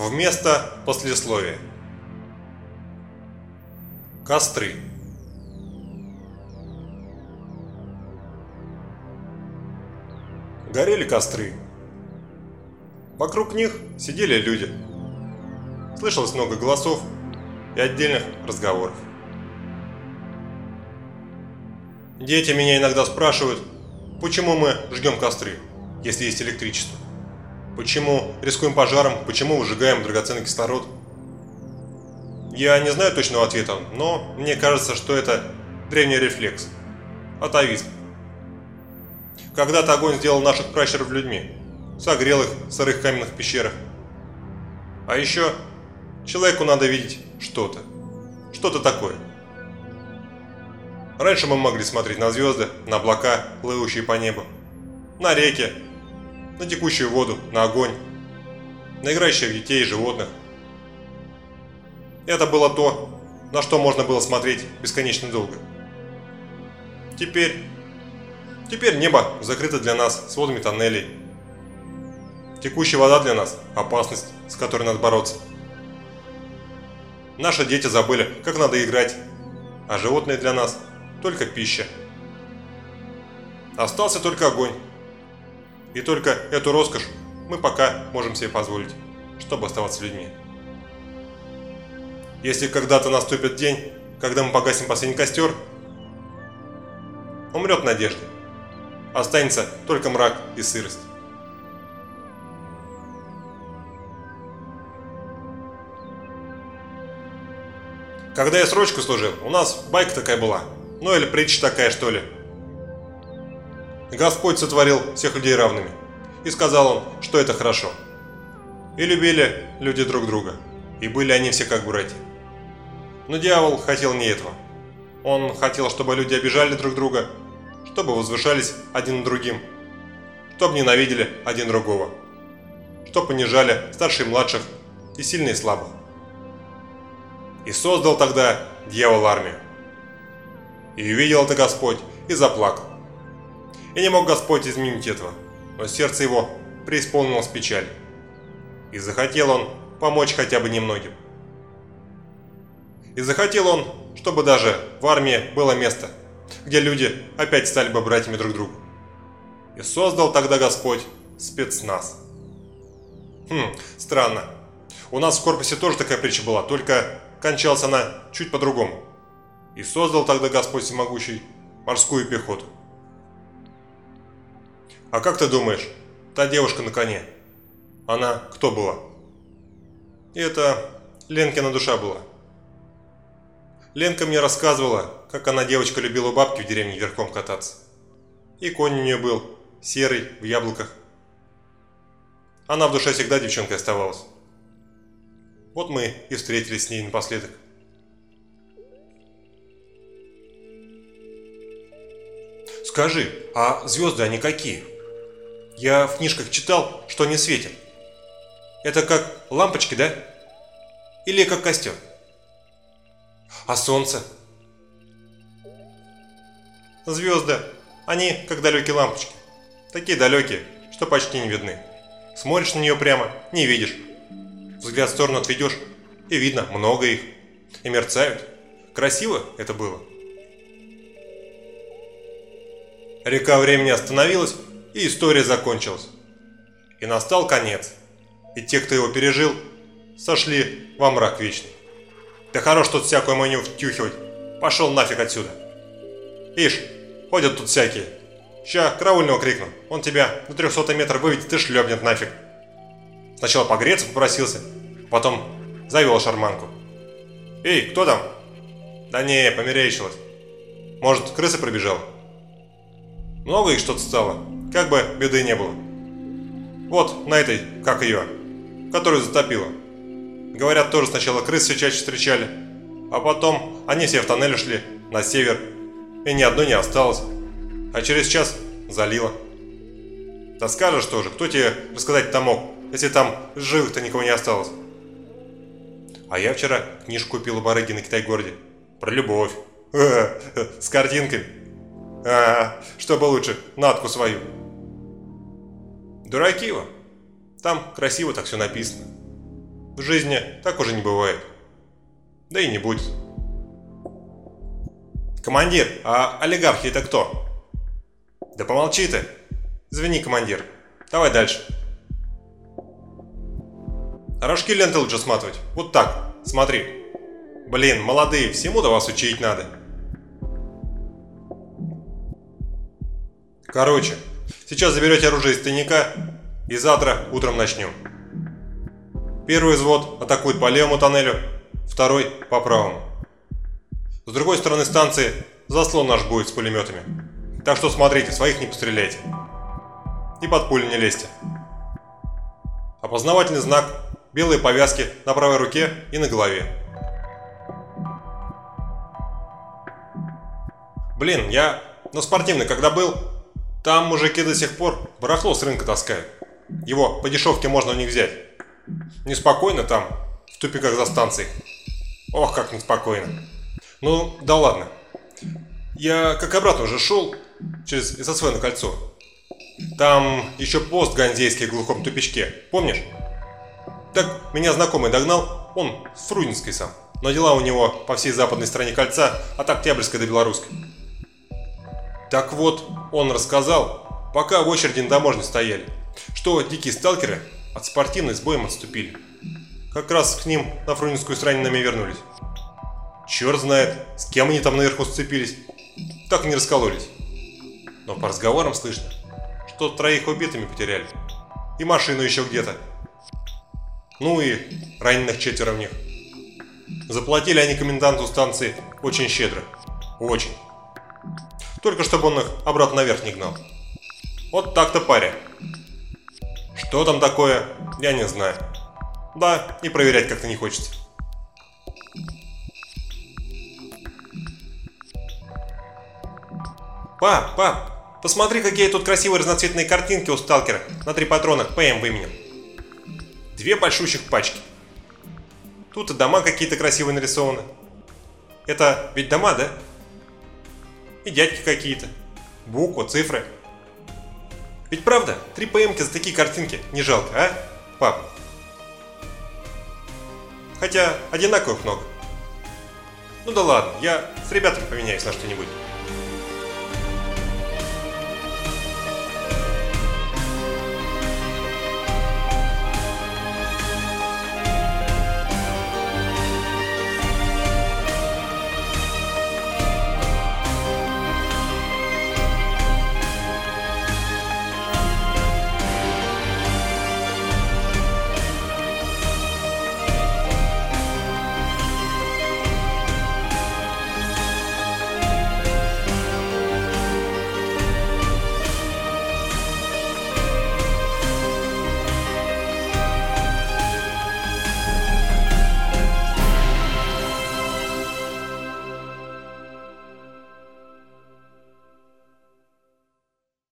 Вместо послесловия. Костры. Горели костры. Вокруг них сидели люди. Слышалось много голосов и отдельных разговоров. Дети меня иногда спрашивают, почему мы жгем костры, если есть электричество. Почему рискуем пожаром, почему выжигаем драгоценный кислород. Я не знаю точного ответа, но мне кажется, что это древний рефлекс. Атовизм. Когда-то огонь сделал наших пращуров людьми, согрел их в сырых каменных пещерах. А еще человеку надо видеть что-то, что-то такое. Раньше мы могли смотреть на звезды, на облака, плывущие по небу, на реки, на текущую воду, на огонь, на играющих детей и животных. Это было то, на что можно было смотреть бесконечно долго. Теперь, теперь небо закрыто для нас сводами тоннелей. Текущая вода для нас – опасность, с которой надо бороться. Наши дети забыли, как надо играть, а животные для нас – только пища. Остался только огонь. И только эту роскошь мы пока можем себе позволить, чтобы оставаться людьми. Если когда-то наступит день, когда мы погасим последний костер, умрет надежда. Останется только мрак и сырость. Когда я срочку служил, у нас байка такая была – ну или притча такая, что ли. Господь сотворил всех людей равными. И сказал он, что это хорошо. И любили люди друг друга. И были они все как братья. Но дьявол хотел не этого. Он хотел, чтобы люди обижали друг друга, чтобы возвышались один другим, чтобы ненавидели один другого, чтобы понижали старших и младших и сильные и слабых. И создал тогда дьявол армию. И увидел это Господь, и заплакал. И не мог Господь изменить этого, но сердце его преисполнилось печаль. И захотел он помочь хотя бы немногим. И захотел он, чтобы даже в армии было место, где люди опять стали бы братьями друг другу. И создал тогда Господь спецназ. Хм, странно. У нас в корпусе тоже такая притча была, только кончалась она чуть по-другому. И создал тогда Господь Всемогущий морскую пехоту. А как ты думаешь, та девушка на коне, она кто была? И это Ленкина душа была. Ленка мне рассказывала, как она девочка любила бабки в деревне верхом кататься. И конь у нее был, серый, в яблоках. Она в душе всегда девчонкой оставалась. Вот мы и встретились с ней напоследок. Скажи, а звезды они какие? Я в книжках читал, что они светят. Это как лампочки, да? Или как костер? А солнце? Звезды, они как далекие лампочки. Такие далекие, что почти не видны. Смотришь на нее прямо, не видишь. Взгляд в сторону отведешь, и видно много их. И мерцают. Красиво это было. Река времени остановилась, и история закончилась. И настал конец. И те, кто его пережил, сошли во мрак вечный. Да хорош тут всякую маню втюхивать. Пошел нафиг отсюда. Ишь, ходят тут всякие. Ща караульного крикну. Он тебя на 300 метр выведет и шлепнет нафиг. Сначала погреться попросился, потом завел шарманку. Эй, кто там? Да не, померещилась. Может, крыса пробежала? Много их что-то стало, как бы беды не было. Вот на этой, как ее, которую затопило. Говорят, тоже сначала крыс все чаще встречали, а потом они все в тоннель ушли на север, и ни одной не осталось. А через час залило. Да скажешь тоже, кто тебе рассказать-то мог, если там живых-то никого не осталось? А я вчера книжку купил у барыги на Китай-городе. Про любовь. С картинками. А, чтобы лучше, натку свою. Дураки вы. Там красиво так все написано. В жизни так уже не бывает. Да и не будет. Командир, а олигархи это кто? Да помолчи ты. Извини, командир. Давай дальше. Рожки ленты лучше сматывать. Вот так. Смотри. Блин, молодые, всему до вас учить надо. Короче, сейчас заберете оружие из тайника и завтра утром начнем. Первый взвод атакует по левому тоннелю, второй по правому. С другой стороны станции заслон наш будет с пулеметами. Так что смотрите, своих не постреляйте. И под пули не лезьте. Опознавательный знак, белые повязки на правой руке и на голове. Блин, я на спортивной когда был, там мужики до сих пор барахло с рынка таскают. Его по дешевке можно у них взять. Неспокойно там, в тупиках за станцией. Ох, как неспокойно. Ну, да ладно. Я как обратно уже шел через ССВ на кольцо. Там еще пост ганзейский в глухом тупичке, помнишь? Так меня знакомый догнал, он с Фрунзенской сам. Но дела у него по всей западной стороне кольца, от Октябрьской до Белорусской. Так вот, он рассказал, пока в очереди на таможне стояли, что дикие сталкеры от спортивной с боем отступили. Как раз к ним на Фрунзенскую с ранеными вернулись. Черт знает, с кем они там наверху сцепились. Так и не раскололись. Но по разговорам слышно, что троих убитыми потеряли. И машину еще где-то. Ну и раненых четверо в них. Заплатили они коменданту станции очень щедро. Очень. Только чтобы он их обратно наверх не гнал. Вот так-то паря. Что там такое, я не знаю. Да, и проверять как-то не хочется. Пап, пап, посмотри, какие тут красивые разноцветные картинки у сталкера на три патрона ПМ выменем. Две большущих пачки. Тут и дома какие-то красивые нарисованы. Это ведь дома, да? И дядьки какие-то. Буквы, цифры. Ведь правда, три ПМки за такие картинки не жалко, а, пап? Хотя одинаковых много. Ну да ладно, я с ребятами поменяюсь на что-нибудь.